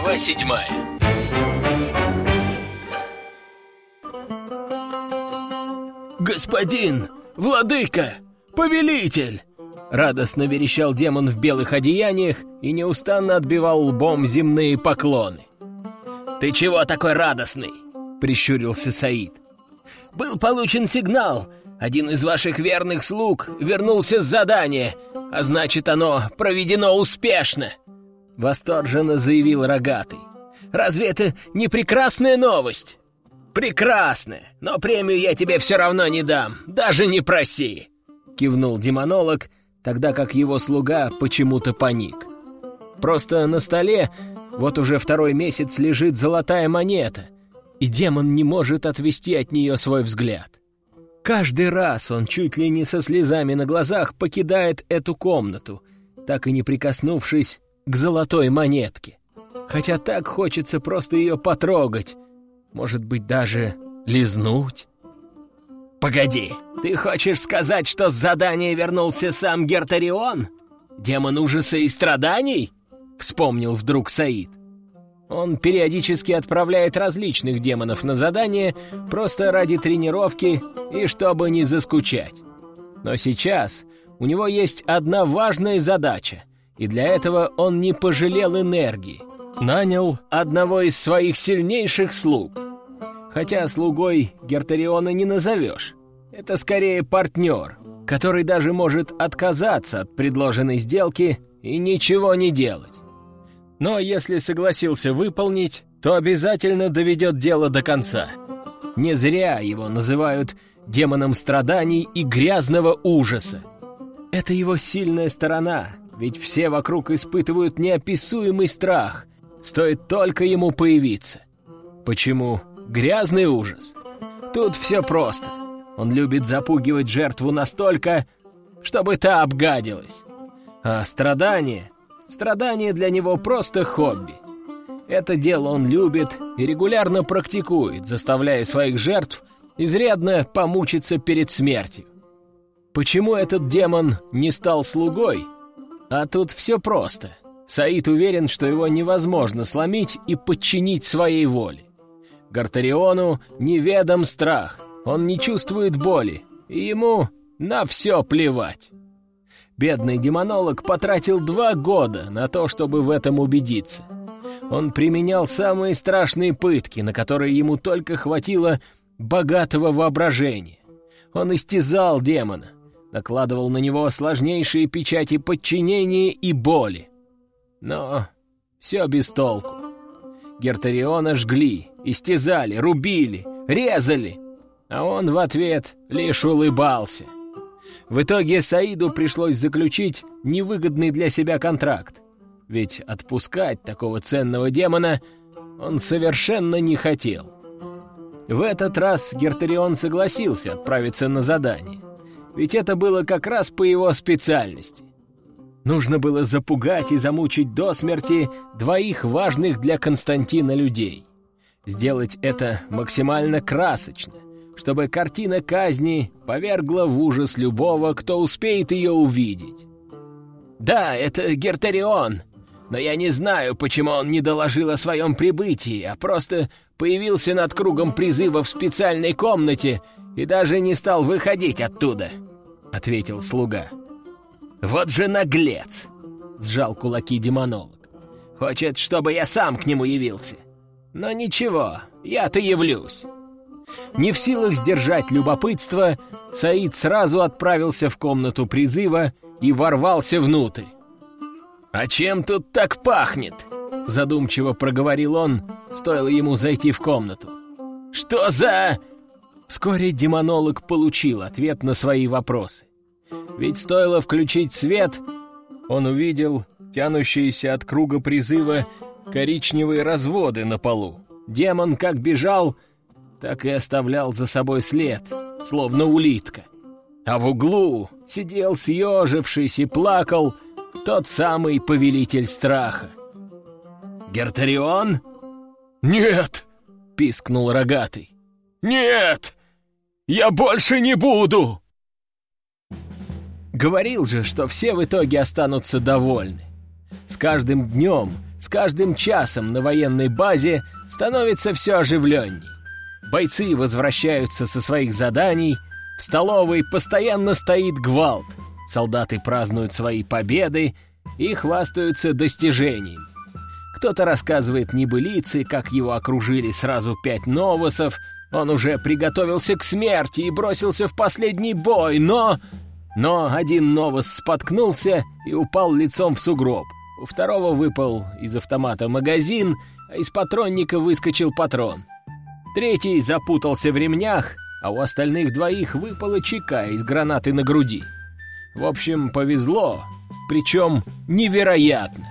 Глава седьмая «Господин! Владыка! Повелитель!» Радостно верещал демон в белых одеяниях и неустанно отбивал лбом земные поклоны. «Ты чего такой радостный?» — прищурился Саид. «Был получен сигнал. Один из ваших верных слуг вернулся с задания, а значит, оно проведено успешно!» Восторженно заявил Рогатый. «Разве это не прекрасная новость?» «Прекрасная, но премию я тебе все равно не дам, даже не проси!» Кивнул демонолог, тогда как его слуга почему-то паник. Просто на столе вот уже второй месяц лежит золотая монета, и демон не может отвести от нее свой взгляд. Каждый раз он чуть ли не со слезами на глазах покидает эту комнату, так и не прикоснувшись к золотой монетке. Хотя так хочется просто ее потрогать, может быть, даже лизнуть? «Погоди, ты хочешь сказать, что с задания вернулся сам Гертарион? Демон ужаса и страданий?» — вспомнил вдруг Саид. Он периодически отправляет различных демонов на задание просто ради тренировки и чтобы не заскучать. Но сейчас у него есть одна важная задача, и для этого он не пожалел энергии. Нанял одного из своих сильнейших слуг. Хотя слугой Гертариона не назовешь. Это скорее партнер, который даже может отказаться от предложенной сделки и ничего не делать. Но если согласился выполнить, то обязательно доведет дело до конца. Не зря его называют демоном страданий и грязного ужаса. Это его сильная сторона, ведь все вокруг испытывают неописуемый страх, стоит только ему появиться. Почему грязный ужас? Тут все просто. Он любит запугивать жертву настолько, чтобы та обгадилась. А страдание? Страдание для него просто хобби. Это дело он любит и регулярно практикует, заставляя своих жертв изрядно помучиться перед смертью. Почему этот демон не стал слугой? А тут все просто. Саид уверен, что его невозможно сломить и подчинить своей воле. Гартариону неведом страх, он не чувствует боли, и ему на все плевать. Бедный демонолог потратил два года на то, чтобы в этом убедиться. Он применял самые страшные пытки, на которые ему только хватило богатого воображения. Он истязал демона, накладывал на него сложнейшие печати подчинения и боли. Но все без толку. Гертариона жгли, истязали, рубили, резали, а он в ответ лишь улыбался. В итоге Саиду пришлось заключить невыгодный для себя контракт, ведь отпускать такого ценного демона он совершенно не хотел. В этот раз Гертарион согласился отправиться на задание, ведь это было как раз по его специальности. Нужно было запугать и замучить до смерти двоих важных для Константина людей. Сделать это максимально красочно, чтобы картина казни повергла в ужас любого, кто успеет ее увидеть. «Да, это Гертарион, но я не знаю, почему он не доложил о своем прибытии, а просто появился над кругом призыва в специальной комнате и даже не стал выходить оттуда», — ответил слуга. «Вот же наглец!» — сжал кулаки демонолог. «Хочет, чтобы я сам к нему явился. Но ничего, я-то явлюсь». Не в силах сдержать любопытство, Саид сразу отправился в комнату призыва и ворвался внутрь. «А чем тут так пахнет?» — задумчиво проговорил он, стоило ему зайти в комнату. «Что за...» Вскоре демонолог получил ответ на свои вопросы. Ведь стоило включить свет, он увидел тянущиеся от круга призыва коричневые разводы на полу. Демон как бежал, так и оставлял за собой след, словно улитка. А в углу сидел съежившись и плакал тот самый повелитель страха. «Гертарион?» «Нет!» — пискнул рогатый. «Нет! Я больше не буду!» Говорил же, что все в итоге останутся довольны. С каждым днем, с каждым часом на военной базе становится все оживленней. Бойцы возвращаются со своих заданий, в столовой постоянно стоит гвалт. Солдаты празднуют свои победы и хвастаются достижением. Кто-то рассказывает небылицы, как его окружили сразу пять новосов, он уже приготовился к смерти и бросился в последний бой, но... Но один новос споткнулся и упал лицом в сугроб. У второго выпал из автомата магазин, а из патронника выскочил патрон. Третий запутался в ремнях, а у остальных двоих выпала чека из гранаты на груди. В общем, повезло, причем невероятно.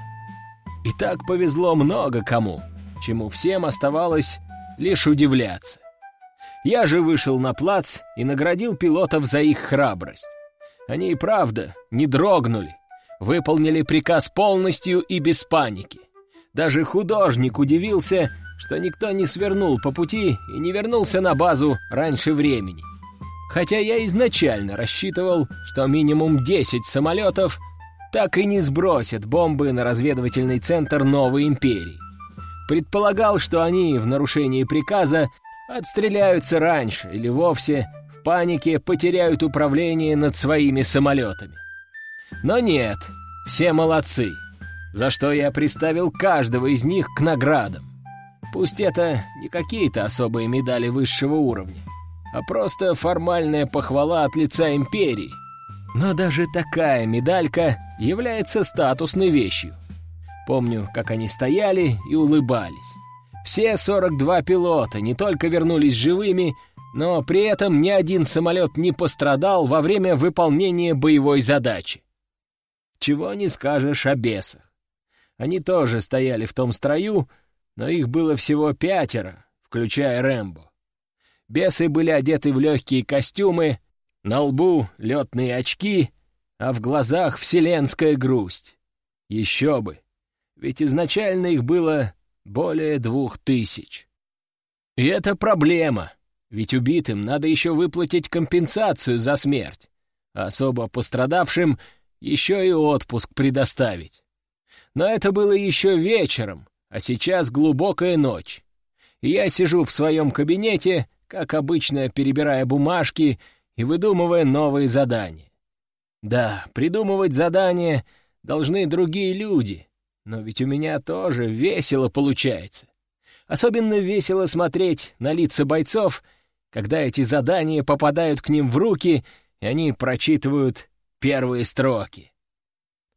И так повезло много кому, чему всем оставалось лишь удивляться. Я же вышел на плац и наградил пилотов за их храбрость. Они и правда не дрогнули, выполнили приказ полностью и без паники. Даже художник удивился, что никто не свернул по пути и не вернулся на базу раньше времени. Хотя я изначально рассчитывал, что минимум 10 самолетов так и не сбросят бомбы на разведывательный центр Новой Империи. Предполагал, что они в нарушении приказа отстреляются раньше или вовсе в панике потеряют управление над своими самолетами. Но нет, все молодцы, за что я приставил каждого из них к наградам. Пусть это не какие-то особые медали высшего уровня, а просто формальная похвала от лица империи. Но даже такая медалька является статусной вещью. Помню, как они стояли и улыбались. Все 42 пилота не только вернулись живыми, но при этом ни один самолет не пострадал во время выполнения боевой задачи. Чего не скажешь о бесах. Они тоже стояли в том строю, но их было всего пятеро, включая Рэмбо. Бесы были одеты в легкие костюмы, на лбу летные очки, а в глазах вселенская грусть. Еще бы, ведь изначально их было более двух тысяч. И это проблема, ведь убитым надо еще выплатить компенсацию за смерть, а особо пострадавшим еще и отпуск предоставить. Но это было еще вечером, а сейчас глубокая ночь. Я сижу в своем кабинете, как обычно, перебирая бумажки и выдумывая новые задания. Да, придумывать задания должны другие люди, но ведь у меня тоже весело получается. Особенно весело смотреть на лица бойцов, когда эти задания попадают к ним в руки, и они прочитывают первые строки.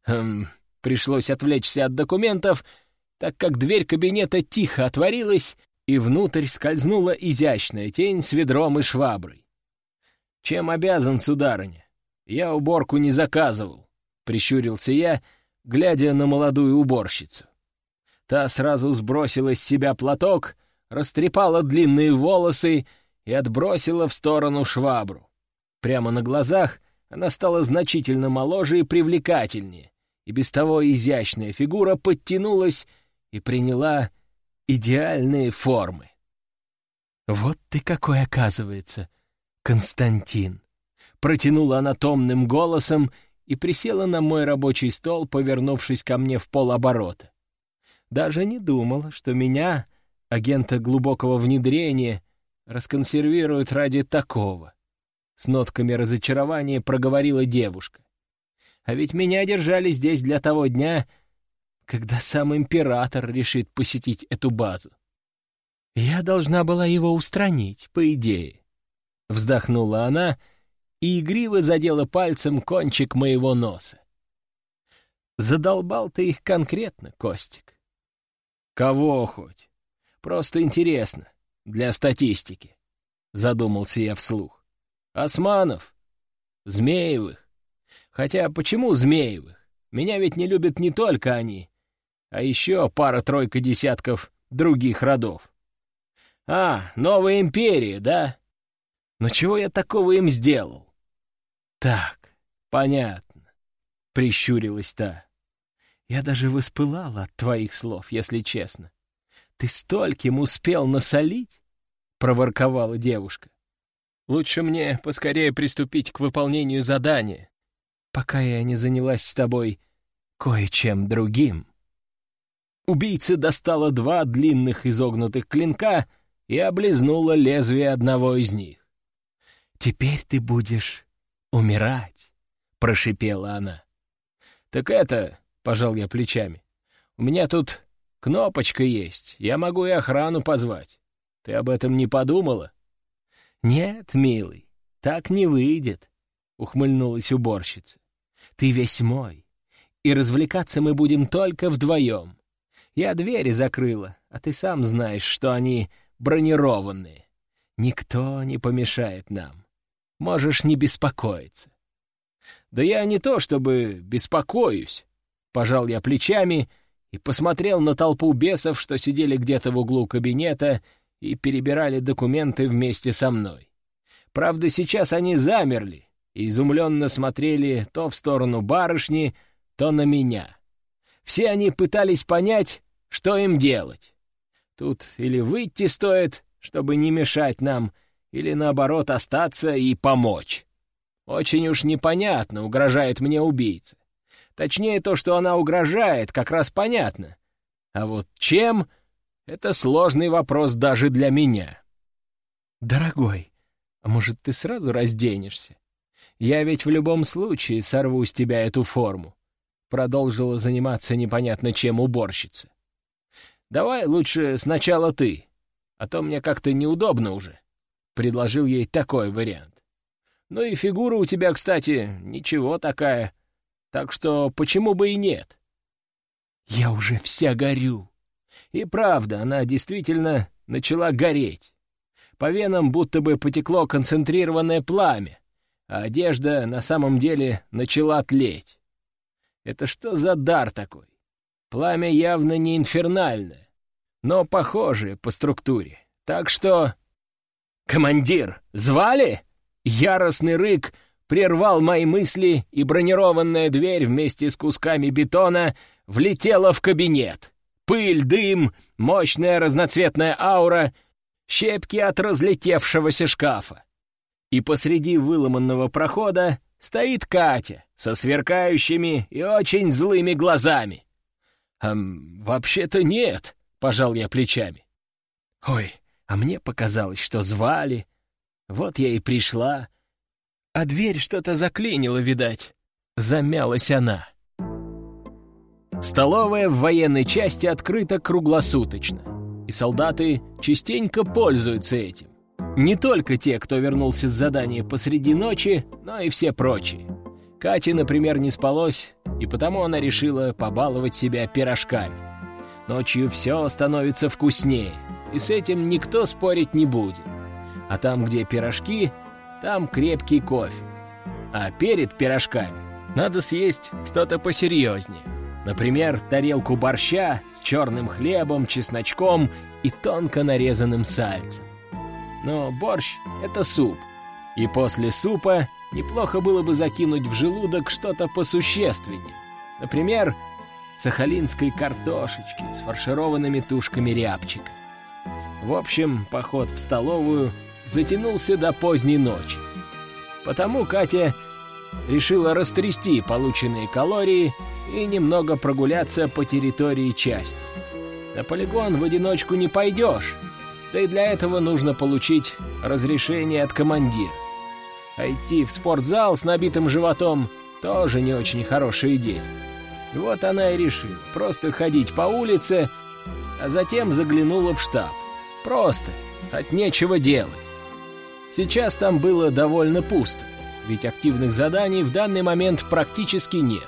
Хм, пришлось отвлечься от документов — так как дверь кабинета тихо отворилась, и внутрь скользнула изящная тень с ведром и шваброй. «Чем обязан, сударыня? Я уборку не заказывал», — прищурился я, глядя на молодую уборщицу. Та сразу сбросила с себя платок, растрепала длинные волосы и отбросила в сторону швабру. Прямо на глазах она стала значительно моложе и привлекательнее, и без того изящная фигура подтянулась и приняла идеальные формы. «Вот ты какой, оказывается, Константин!» Протянула она томным голосом и присела на мой рабочий стол, повернувшись ко мне в полоборота. Даже не думала, что меня, агента глубокого внедрения, расконсервируют ради такого. С нотками разочарования проговорила девушка. А ведь меня держали здесь для того дня, когда сам император решит посетить эту базу. Я должна была его устранить, по идее. Вздохнула она и игриво задела пальцем кончик моего носа. Задолбал ты их конкретно, Костик. Кого хоть? Просто интересно, для статистики. Задумался я вслух. Османов? Змеевых? Хотя почему Змеевых? Меня ведь не любят не только они, а еще пара-тройка десятков других родов. А, новая империя, да? Но чего я такого им сделал? Так, понятно, — прищурилась та. Я даже воспылала от твоих слов, если честно. Ты стольким успел насолить? — проворковала девушка. Лучше мне поскорее приступить к выполнению задания, пока я не занялась с тобой кое-чем другим. Убийца достала два длинных изогнутых клинка и облизнула лезвие одного из них. «Теперь ты будешь умирать», — прошипела она. «Так это...» — пожал я плечами. «У меня тут кнопочка есть, я могу и охрану позвать. Ты об этом не подумала?» «Нет, милый, так не выйдет», — ухмыльнулась уборщица. «Ты весь мой, и развлекаться мы будем только вдвоем. Я двери закрыла, а ты сам знаешь, что они бронированные. Никто не помешает нам. Можешь не беспокоиться. Да я не то чтобы беспокоюсь. Пожал я плечами и посмотрел на толпу бесов, что сидели где-то в углу кабинета и перебирали документы вместе со мной. Правда, сейчас они замерли и изумленно смотрели то в сторону барышни, то на меня. Все они пытались понять, что им делать. Тут или выйти стоит, чтобы не мешать нам, или наоборот остаться и помочь. Очень уж непонятно, угрожает мне убийца. Точнее, то, что она угрожает, как раз понятно. А вот чем — это сложный вопрос даже для меня. «Дорогой, а может, ты сразу разденешься? Я ведь в любом случае сорву с тебя эту форму продолжила заниматься непонятно чем уборщица. «Давай лучше сначала ты, а то мне как-то неудобно уже», — предложил ей такой вариант. «Ну и фигура у тебя, кстати, ничего такая, так что почему бы и нет?» «Я уже вся горю». И правда, она действительно начала гореть. По венам будто бы потекло концентрированное пламя, а одежда на самом деле начала тлеть. Это что за дар такой? Пламя явно не инфернальное, но похожее по структуре. Так что... «Командир, звали?» Яростный рык прервал мои мысли, и бронированная дверь вместе с кусками бетона влетела в кабинет. Пыль, дым, мощная разноцветная аура, щепки от разлетевшегося шкафа. И посреди выломанного прохода стоит Катя со сверкающими и очень злыми глазами. «Эм, вообще-то нет», — пожал я плечами. «Ой, а мне показалось, что звали. Вот я и пришла. А дверь что-то заклинила, видать». Замялась она. Столовая в военной части открыта круглосуточно, и солдаты частенько пользуются этим. Не только те, кто вернулся с задания посреди ночи, но и все прочие. Кате, например, не спалось, и потому она решила побаловать себя пирожками. Ночью все становится вкуснее, и с этим никто спорить не будет. А там, где пирожки, там крепкий кофе. А перед пирожками надо съесть что-то посерьезнее. Например, тарелку борща с черным хлебом, чесночком и тонко нарезанным сальцем но борщ — это суп. И после супа неплохо было бы закинуть в желудок что-то посущественнее. Например, сахалинской картошечки с фаршированными тушками рябчика. В общем, поход в столовую затянулся до поздней ночи. Потому Катя решила растрясти полученные калории и немного прогуляться по территории части. На полигон в одиночку не пойдешь, да и для этого нужно получить разрешение от командира. А идти в спортзал с набитым животом тоже не очень хорошая идея. Вот она и решила просто ходить по улице, а затем заглянула в штаб. Просто, от нечего делать. Сейчас там было довольно пусто, ведь активных заданий в данный момент практически нет.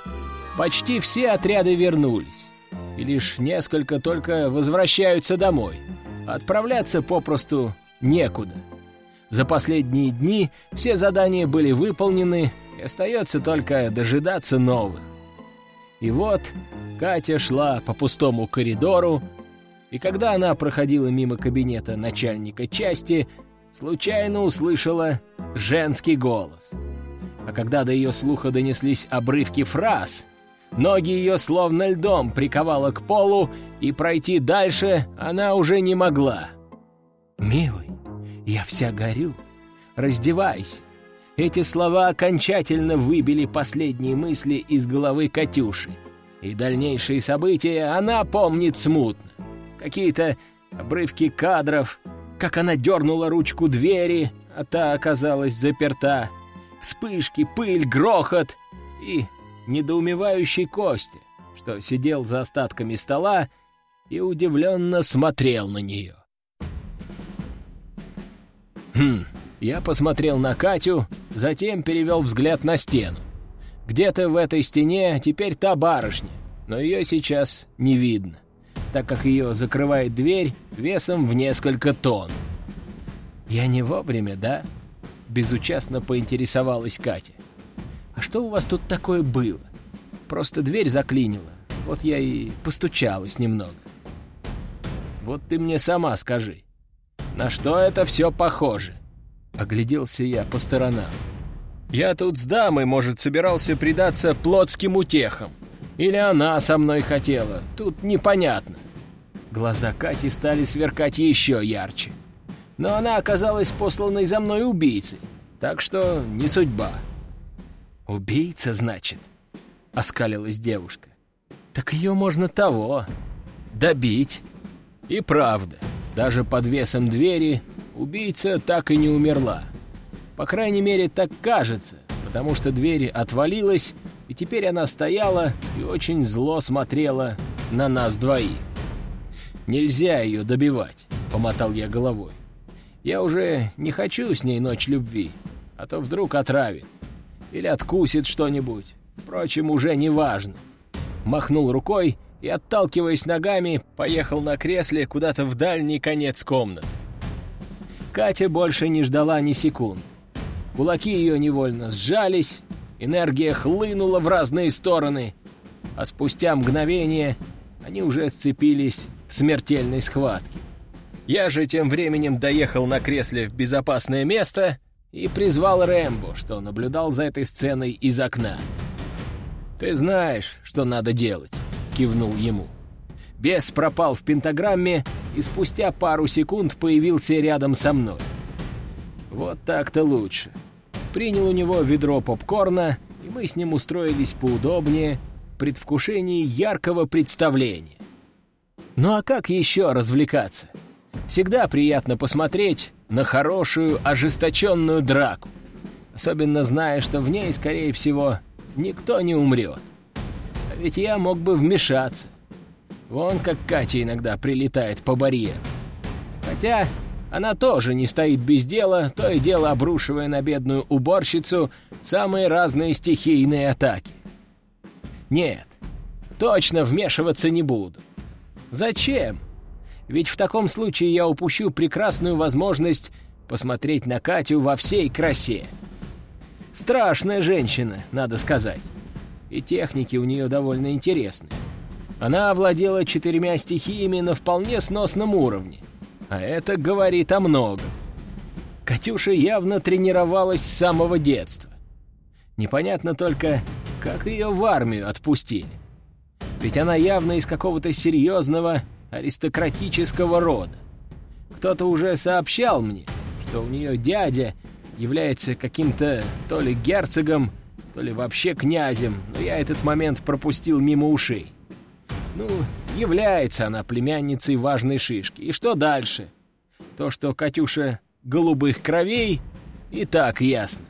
Почти все отряды вернулись, и лишь несколько только возвращаются домой — Отправляться попросту некуда. За последние дни все задания были выполнены, и остается только дожидаться новых. И вот Катя шла по пустому коридору, и когда она проходила мимо кабинета начальника части, случайно услышала женский голос. А когда до ее слуха донеслись обрывки фраз, ноги ее словно льдом приковало к полу, и пройти дальше она уже не могла. «Милый, я вся горю. Раздевайся». Эти слова окончательно выбили последние мысли из головы Катюши. И дальнейшие события она помнит смутно. Какие-то обрывки кадров, как она дернула ручку двери, а та оказалась заперта, вспышки, пыль, грохот и недоумевающий Костя, что сидел за остатками стола и удивленно смотрел на нее. Хм, я посмотрел на Катю, затем перевел взгляд на стену. Где-то в этой стене теперь та барышня, но ее сейчас не видно, так как ее закрывает дверь весом в несколько тонн. «Я не вовремя, да?» — безучастно поинтересовалась Катя. «А что у вас тут такое было? Просто дверь заклинила, вот я и постучалась немного». «Вот ты мне сама скажи, на что это все похоже?» Огляделся я по сторонам. «Я тут с дамой, может, собирался предаться плотским утехам. Или она со мной хотела, тут непонятно». Глаза Кати стали сверкать еще ярче. Но она оказалась посланной за мной убийцей, так что не судьба. «Убийца, значит?» — оскалилась девушка. «Так ее можно того, добить». И правда, даже под весом двери убийца так и не умерла. По крайней мере, так кажется, потому что дверь отвалилась, и теперь она стояла и очень зло смотрела на нас двоих. «Нельзя ее добивать», — помотал я головой. «Я уже не хочу с ней ночь любви, а то вдруг отравит. Или откусит что-нибудь. Впрочем, уже не важно». Махнул рукой и, отталкиваясь ногами, поехал на кресле куда-то в дальний конец комнаты. Катя больше не ждала ни секунд. Кулаки ее невольно сжались, энергия хлынула в разные стороны, а спустя мгновение они уже сцепились в смертельной схватке. Я же тем временем доехал на кресле в безопасное место и призвал Рэмбо, что наблюдал за этой сценой из окна. «Ты знаешь, что надо делать», — кивнул ему. Бес пропал в пентаграмме и спустя пару секунд появился рядом со мной. Вот так-то лучше. Принял у него ведро попкорна, и мы с ним устроились поудобнее в предвкушении яркого представления. Ну а как еще развлекаться? Всегда приятно посмотреть на хорошую, ожесточенную драку. Особенно зная, что в ней, скорее всего, никто не умрет. А ведь я мог бы вмешаться. Вон как Катя иногда прилетает по барьеру. Хотя она тоже не стоит без дела, то и дело обрушивая на бедную уборщицу самые разные стихийные атаки. Нет, точно вмешиваться не буду. Зачем? Ведь в таком случае я упущу прекрасную возможность посмотреть на Катю во всей красе. Страшная женщина, надо сказать. И техники у нее довольно интересные. Она овладела четырьмя стихиями на вполне сносном уровне. А это говорит о многом. Катюша явно тренировалась с самого детства. Непонятно только, как ее в армию отпустили. Ведь она явно из какого-то серьезного аристократического рода. Кто-то уже сообщал мне, что у нее дядя является каким-то то ли герцогом, то ли вообще князем, но я этот момент пропустил мимо ушей. Ну, является она племянницей важной шишки. И что дальше? То, что Катюша голубых кровей, и так ясно.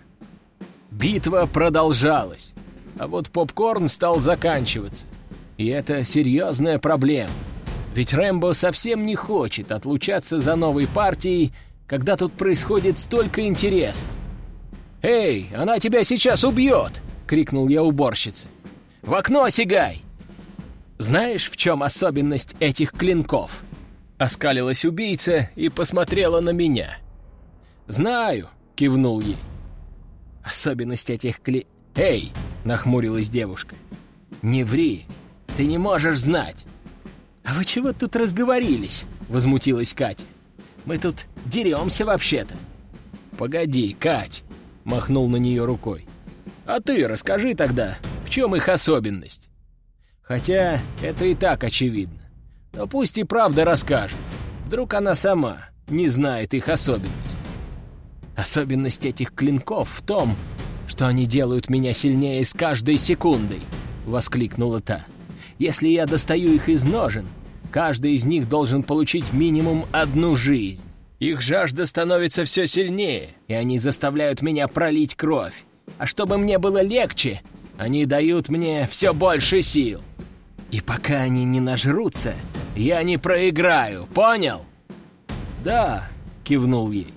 Битва продолжалась, а вот попкорн стал заканчиваться. И это серьезная проблема. Ведь Рэмбо совсем не хочет отлучаться за новой партией, когда тут происходит столько интересного. «Эй, она тебя сейчас убьет!» — крикнул я уборщице. «В окно сигай!» Знаешь, в чем особенность этих клинков?» Оскалилась убийца и посмотрела на меня. «Знаю», — кивнул ей. «Особенность этих кли...» «Эй!» — нахмурилась девушка. «Не ври, ты не можешь знать». «А вы чего тут разговорились?» — возмутилась Катя. «Мы тут деремся вообще-то». «Погоди, Кать!» — махнул на нее рукой. «А ты расскажи тогда, в чем их особенность?» Хотя это и так очевидно. Но пусть и правда расскажет. Вдруг она сама не знает их особенность. Особенность этих клинков в том, что они делают меня сильнее с каждой секундой, — воскликнула та. Если я достаю их из ножен, каждый из них должен получить минимум одну жизнь. Их жажда становится все сильнее, и они заставляют меня пролить кровь. А чтобы мне было легче, они дают мне все больше сил. И пока они не нажрутся, я не проиграю, понял? Да, кивнул ей.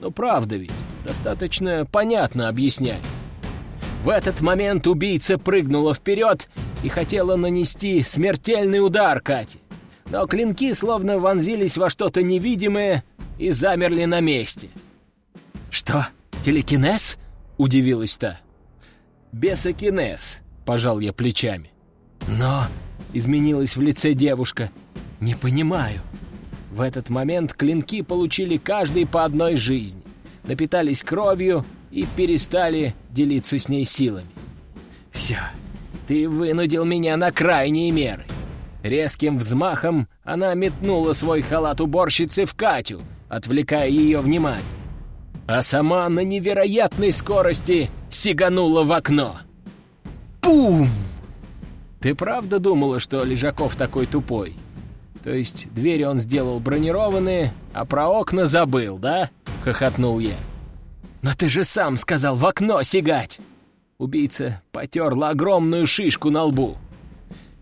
Но правда ведь, достаточно понятно объясняю. В этот момент убийца прыгнула вперед и хотела нанести смертельный удар Кате. Но клинки словно вонзились во что-то невидимое и замерли на месте. «Что, телекинез?» — удивилась та. «Бесокинез», — пожал я плечами. «Но...» — изменилась в лице девушка. «Не понимаю». В этот момент клинки получили каждый по одной жизни, напитались кровью и перестали делиться с ней силами. «Все, ты вынудил меня на крайние меры». Резким взмахом она метнула свой халат уборщицы в Катю, отвлекая ее внимание. А сама на невероятной скорости сиганула в окно. Пум! Ты правда думала, что Лежаков такой тупой? То есть двери он сделал бронированные, а про окна забыл, да? Хохотнул я. «Но ты же сам сказал в окно сигать!» Убийца потерла огромную шишку на лбу.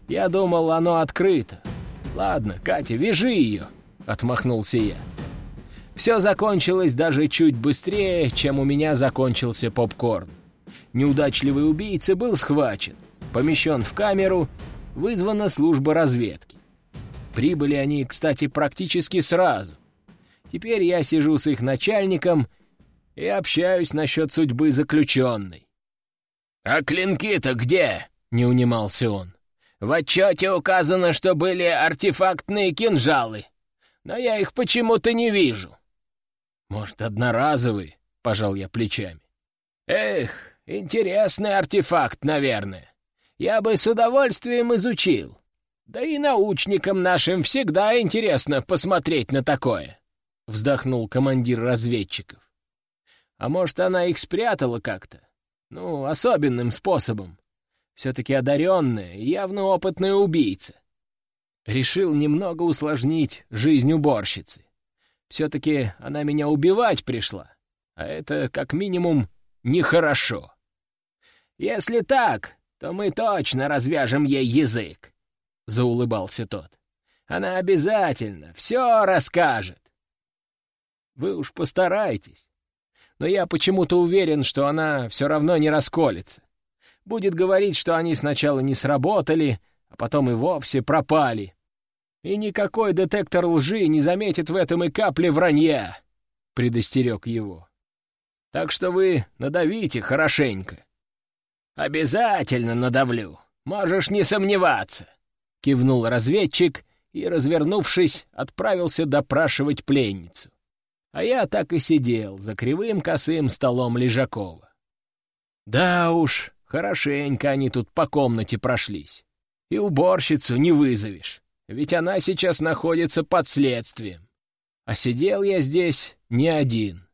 «Я думал, оно открыто. Ладно, Катя, вяжи ее!» — отмахнулся я. Все закончилось даже чуть быстрее, чем у меня закончился попкорн. Неудачливый убийца был схвачен, помещен в камеру, вызвана служба разведки. Прибыли они, кстати, практически сразу. Теперь я сижу с их начальником — и общаюсь насчет судьбы заключенной. «А клинки-то где?» — не унимался он. «В отчете указано, что были артефактные кинжалы, но я их почему-то не вижу». «Может, одноразовые?» — пожал я плечами. «Эх, интересный артефакт, наверное. Я бы с удовольствием изучил. Да и научникам нашим всегда интересно посмотреть на такое», — вздохнул командир разведчиков. А может, она их спрятала как-то? Ну, особенным способом. Все-таки одаренная и явно опытная убийца. Решил немного усложнить жизнь уборщицы. Все-таки она меня убивать пришла, а это, как минимум, нехорошо. Если так, то мы точно развяжем ей язык, — заулыбался тот. Она обязательно все расскажет. Вы уж постарайтесь но я почему-то уверен, что она все равно не расколется. Будет говорить, что они сначала не сработали, а потом и вовсе пропали. И никакой детектор лжи не заметит в этом и капли вранья, — предостерег его. Так что вы надавите хорошенько. «Обязательно надавлю, можешь не сомневаться», — кивнул разведчик и, развернувшись, отправился допрашивать пленницу. А я так и сидел за кривым косым столом Лежакова. Да уж, хорошенько они тут по комнате прошлись. И уборщицу не вызовешь, ведь она сейчас находится под следствием. А сидел я здесь не один.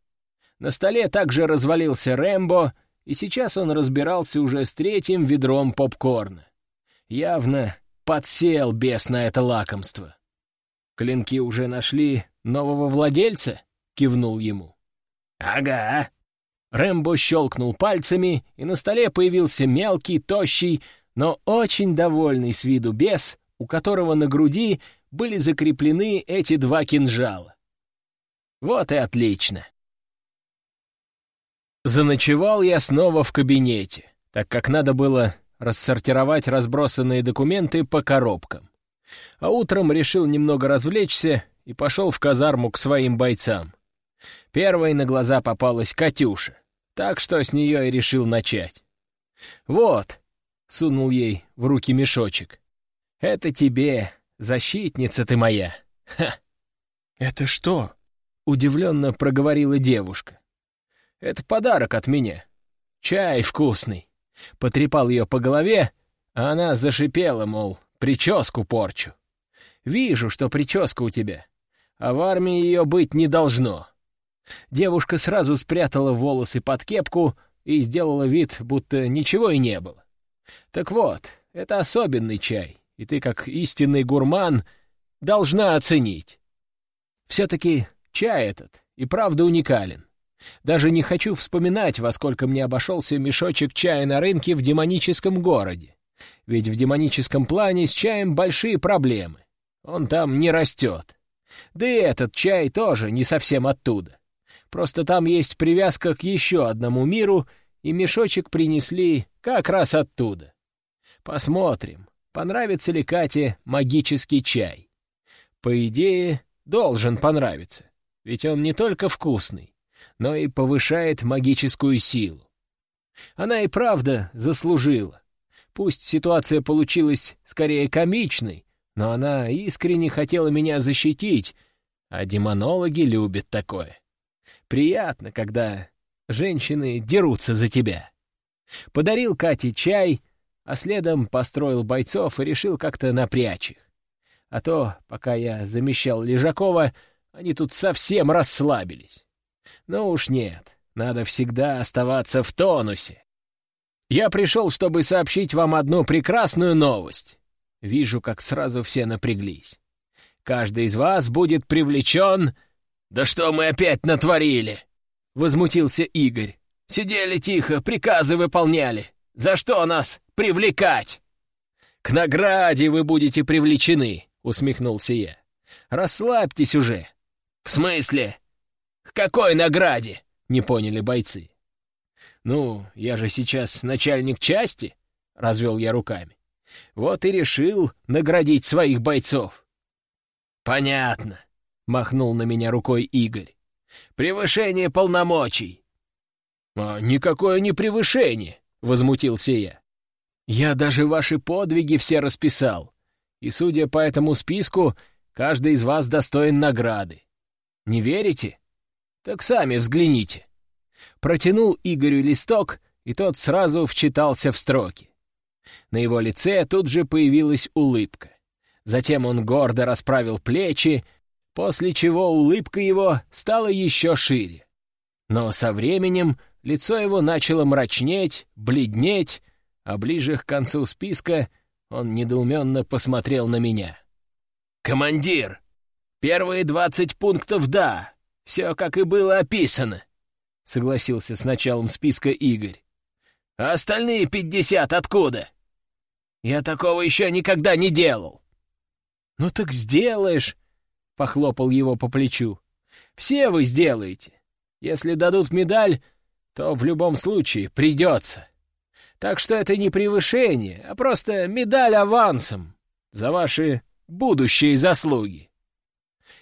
На столе также развалился Рэмбо, и сейчас он разбирался уже с третьим ведром попкорна. Явно подсел бес на это лакомство. Клинки уже нашли нового владельца? кивнул ему. «Ага». Рэмбо щелкнул пальцами, и на столе появился мелкий, тощий, но очень довольный с виду бес, у которого на груди были закреплены эти два кинжала. Вот и отлично. Заночевал я снова в кабинете, так как надо было рассортировать разбросанные документы по коробкам. А утром решил немного развлечься и пошел в казарму к своим бойцам. Первой на глаза попалась Катюша, так что с нее и решил начать. «Вот», — сунул ей в руки мешочек, — «это тебе, защитница ты моя». «Ха!» «Это что?» — удивленно проговорила девушка. «Это подарок от меня. Чай вкусный». Потрепал ее по голове, а она зашипела, мол, прическу порчу. «Вижу, что прическа у тебя, а в армии ее быть не должно». Девушка сразу спрятала волосы под кепку и сделала вид, будто ничего и не было. Так вот, это особенный чай, и ты, как истинный гурман, должна оценить. Все-таки чай этот и правда уникален. Даже не хочу вспоминать, во сколько мне обошелся мешочек чая на рынке в демоническом городе. Ведь в демоническом плане с чаем большие проблемы. Он там не растет. Да и этот чай тоже не совсем оттуда. Просто там есть привязка к еще одному миру, и мешочек принесли как раз оттуда. Посмотрим, понравится ли Кате магический чай. По идее, должен понравиться, ведь он не только вкусный, но и повышает магическую силу. Она и правда заслужила. Пусть ситуация получилась скорее комичной, но она искренне хотела меня защитить, а демонологи любят такое. Приятно, когда женщины дерутся за тебя. Подарил Кате чай, а следом построил бойцов и решил как-то напрячь их. А то, пока я замещал Лежакова, они тут совсем расслабились. Ну уж нет, надо всегда оставаться в тонусе. Я пришел, чтобы сообщить вам одну прекрасную новость. Вижу, как сразу все напряглись. Каждый из вас будет привлечен... «Да что мы опять натворили?» — возмутился Игорь. «Сидели тихо, приказы выполняли. За что нас привлекать?» «К награде вы будете привлечены», — усмехнулся я. «Расслабьтесь уже». «В смысле?» «К какой награде?» — не поняли бойцы. «Ну, я же сейчас начальник части», — развел я руками. «Вот и решил наградить своих бойцов». «Понятно», — махнул на меня рукой Игорь. «Превышение полномочий». «А никакое не превышение», — возмутился я. «Я даже ваши подвиги все расписал, и, судя по этому списку, каждый из вас достоин награды. Не верите?» Так сами взгляните. Протянул Игорю листок, и тот сразу вчитался в строки. На его лице тут же появилась улыбка. Затем он гордо расправил плечи, после чего улыбка его стала еще шире. Но со временем лицо его начало мрачнеть, бледнеть, а ближе к концу списка он недоуменно посмотрел на меня. «Командир, первые двадцать пунктов — да, все, как и было описано», — согласился с началом списка Игорь. «А остальные пятьдесят откуда?» «Я такого еще никогда не делал». «Ну так сделаешь», — похлопал его по плечу. «Все вы сделаете. Если дадут медаль, то в любом случае придется. Так что это не превышение, а просто медаль авансом за ваши будущие заслуги.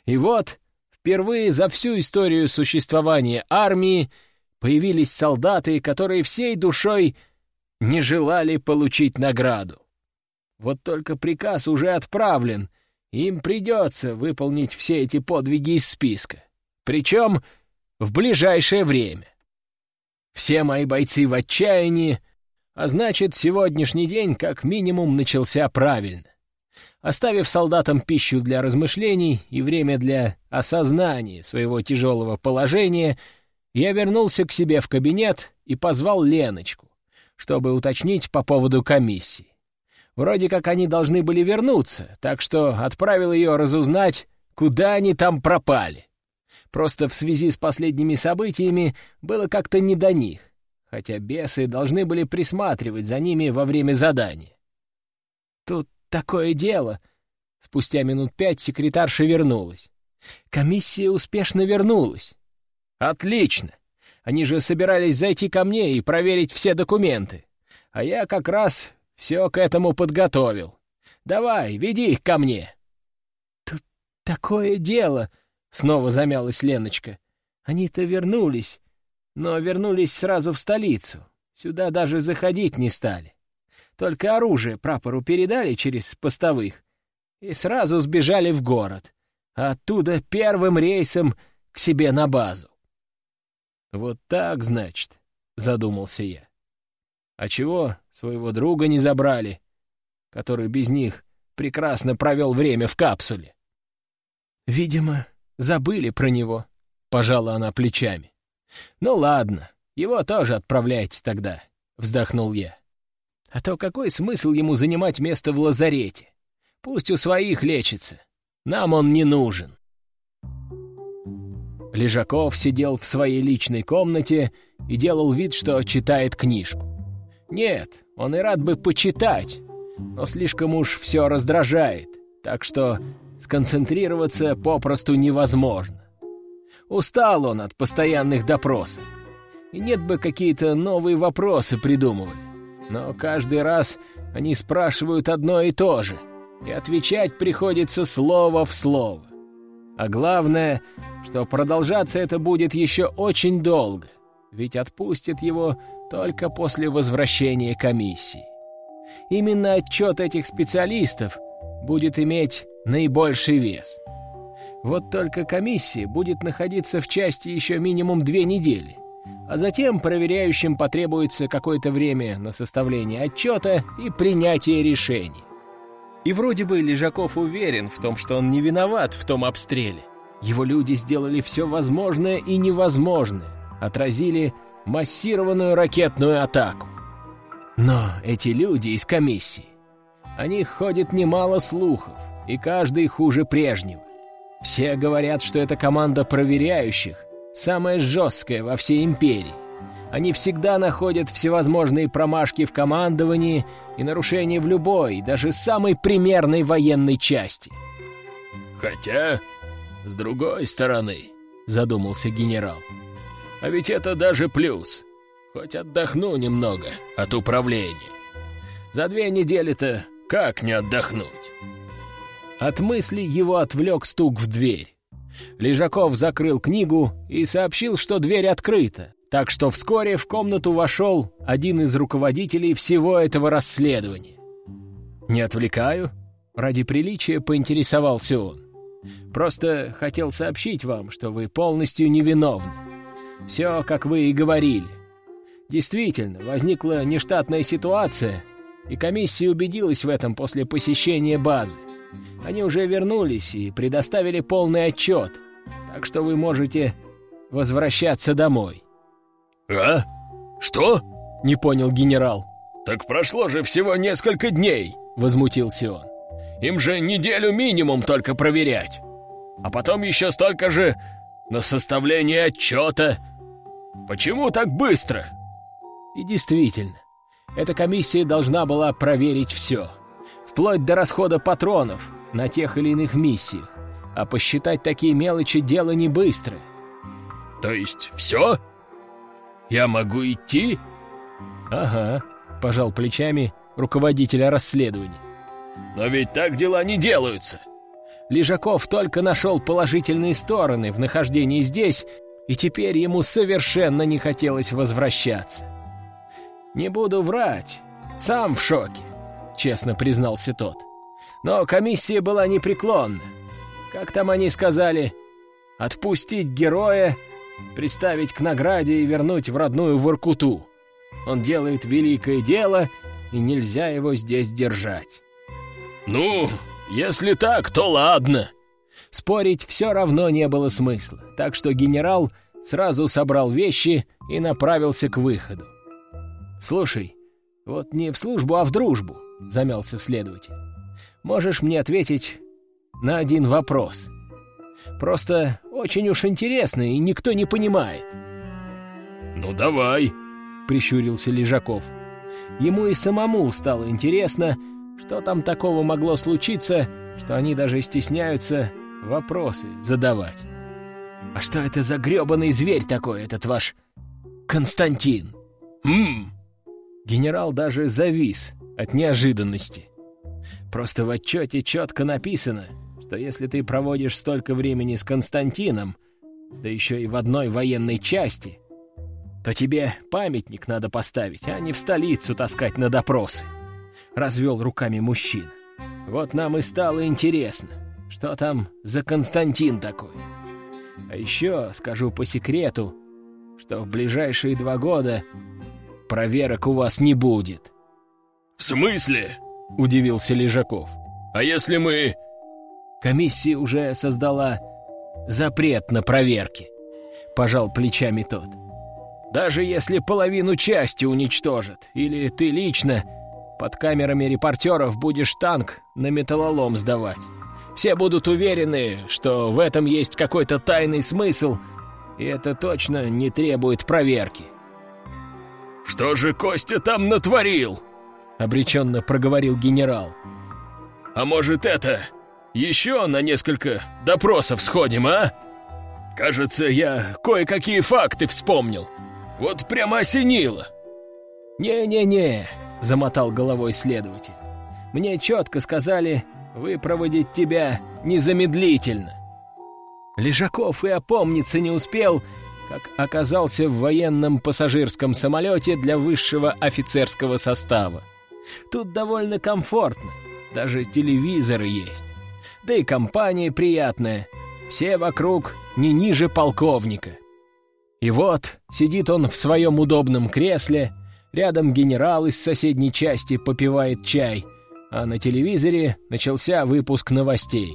И вот Впервые за всю историю существования армии появились солдаты, которые всей душой не желали получить награду. Вот только приказ уже отправлен, им придется выполнить все эти подвиги из списка. Причем в ближайшее время. Все мои бойцы в отчаянии, а значит, сегодняшний день как минимум начался правильно. Оставив солдатам пищу для размышлений и время для осознания своего тяжелого положения, я вернулся к себе в кабинет и позвал Леночку, чтобы уточнить по поводу комиссии. Вроде как они должны были вернуться, так что отправил ее разузнать, куда они там пропали. Просто в связи с последними событиями было как-то не до них, хотя бесы должны были присматривать за ними во время задания. Тут такое дело!» Спустя минут пять секретарша вернулась. Комиссия успешно вернулась. «Отлично! Они же собирались зайти ко мне и проверить все документы. А я как раз все к этому подготовил. Давай, веди их ко мне!» «Тут такое дело!» — снова замялась Леночка. «Они-то вернулись, но вернулись сразу в столицу. Сюда даже заходить не стали. Только оружие прапору передали через постовых и сразу сбежали в город. оттуда первым рейсом к себе на базу. «Вот так, значит», — задумался я. «А чего своего друга не забрали, который без них прекрасно провел время в капсуле?» «Видимо, забыли про него», — пожала она плечами. «Ну ладно, его тоже отправляйте тогда», — вздохнул я. А то какой смысл ему занимать место в лазарете? Пусть у своих лечится. Нам он не нужен. Лежаков сидел в своей личной комнате и делал вид, что читает книжку. Нет, он и рад бы почитать, но слишком уж все раздражает, так что сконцентрироваться попросту невозможно. Устал он от постоянных допросов. И нет бы какие-то новые вопросы придумывали. Но каждый раз они спрашивают одно и то же, и отвечать приходится слово в слово. А главное, что продолжаться это будет еще очень долго, ведь отпустят его только после возвращения комиссии. Именно отчет этих специалистов будет иметь наибольший вес. Вот только комиссия будет находиться в части еще минимум две недели, а затем проверяющим потребуется какое-то время на составление отчета и принятие решений. И вроде бы Лежаков уверен в том, что он не виноват в том обстреле. Его люди сделали все возможное и невозможное, отразили массированную ракетную атаку. Но эти люди из комиссии, о них ходит немало слухов, и каждый хуже прежнего. Все говорят, что эта команда проверяющих самая жесткая во всей империи. Они всегда находят всевозможные промашки в командовании и нарушения в любой, даже самой примерной военной части. «Хотя, с другой стороны», — задумался генерал, — «а ведь это даже плюс. Хоть отдохну немного от управления. За две недели-то как не отдохнуть?» От мысли его отвлек стук в дверь. Лежаков закрыл книгу и сообщил, что дверь открыта, так что вскоре в комнату вошел один из руководителей всего этого расследования. «Не отвлекаю?» — ради приличия поинтересовался он. «Просто хотел сообщить вам, что вы полностью невиновны. Все, как вы и говорили. Действительно, возникла нештатная ситуация, и комиссия убедилась в этом после посещения базы. Они уже вернулись и предоставили полный отчет, так что вы можете возвращаться домой». «А? Что?» — не понял генерал. «Так прошло же всего несколько дней!» — возмутился он. «Им же неделю минимум только проверять. А потом еще столько же на составление отчета. Почему так быстро?» И действительно, эта комиссия должна была проверить все — вплоть до расхода патронов на тех или иных миссиях. А посчитать такие мелочи — дело не быстрое. «То есть все? Я могу идти?» «Ага», — пожал плечами руководителя расследования. «Но ведь так дела не делаются!» Лежаков только нашел положительные стороны в нахождении здесь, и теперь ему совершенно не хотелось возвращаться. «Не буду врать, сам в шоке. — честно признался тот. «Но комиссия была непреклонна. Как там они сказали? Отпустить героя, приставить к награде и вернуть в родную Воркуту. Он делает великое дело, и нельзя его здесь держать». «Ну, если так, то ладно». Спорить все равно не было смысла, так что генерал сразу собрал вещи и направился к выходу. «Слушай, вот не в службу, а в дружбу. — замялся следователь. «Можешь мне ответить на один вопрос? Просто очень уж интересно, и никто не понимает». «Ну, давай», — прищурился Лежаков. Ему и самому стало интересно, что там такого могло случиться, что они даже стесняются вопросы задавать. «А что это за грёбаный зверь такой, этот ваш Константин?» «Ммм!» Генерал даже завис, от неожиданности. Просто в отчете четко написано, что если ты проводишь столько времени с Константином, да еще и в одной военной части, то тебе памятник надо поставить, а не в столицу таскать на допросы. Развел руками мужчина. Вот нам и стало интересно, что там за Константин такой. А еще скажу по секрету, что в ближайшие два года проверок у вас не будет. «В смысле?» — удивился Лежаков. «А если мы...» «Комиссия уже создала запрет на проверки», — пожал плечами тот. «Даже если половину части уничтожат, или ты лично, под камерами репортеров будешь танк на металлолом сдавать. Все будут уверены, что в этом есть какой-то тайный смысл, и это точно не требует проверки. «Что же Костя там натворил?» — обреченно проговорил генерал. «А может, это еще на несколько допросов сходим, а? Кажется, я кое-какие факты вспомнил. Вот прямо осенило». «Не-не-не», — замотал головой следователь. «Мне четко сказали выпроводить тебя незамедлительно». Лежаков и опомниться не успел, как оказался в военном пассажирском самолете для высшего офицерского состава. Тут довольно комфортно, даже телевизоры есть. Да и компания приятная, все вокруг не ниже полковника. И вот сидит он в своем удобном кресле, рядом генерал из соседней части попивает чай, а на телевизоре начался выпуск новостей.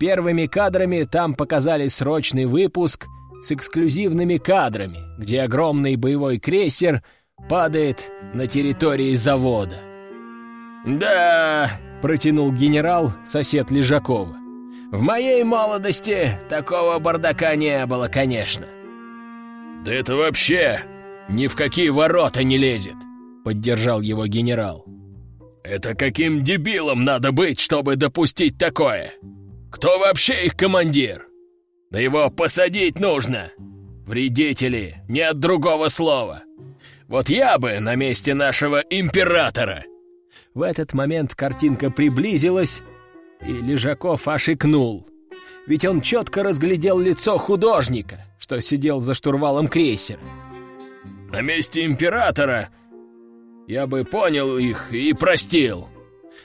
Первыми кадрами там показали срочный выпуск с эксклюзивными кадрами, где огромный боевой крейсер падает на территории завода. «Да», — протянул генерал, сосед Лежакова. «В моей молодости такого бардака не было, конечно». «Да это вообще ни в какие ворота не лезет», — поддержал его генерал. «Это каким дебилом надо быть, чтобы допустить такое? Кто вообще их командир? Да его посадить нужно. Вредители, нет другого слова. Вот я бы на месте нашего императора в этот момент картинка приблизилась, и Лежаков аж. Ведь он четко разглядел лицо художника, что сидел за штурвалом крейсера. «На месте императора я бы понял их и простил.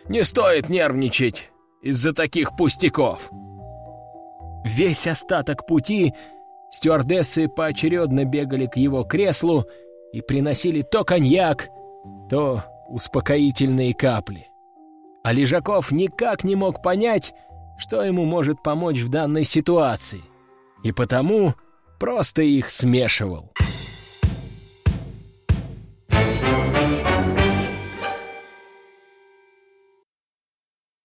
Не стоит нервничать из-за таких пустяков». Весь остаток пути стюардессы поочередно бегали к его креслу и приносили то коньяк, то успокоительные капли. А Лежаков никак не мог понять, что ему может помочь в данной ситуации, и потому просто их смешивал.